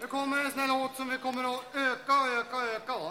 Nu kommer en sån här låt som vi kommer att öka, och öka, och öka. va?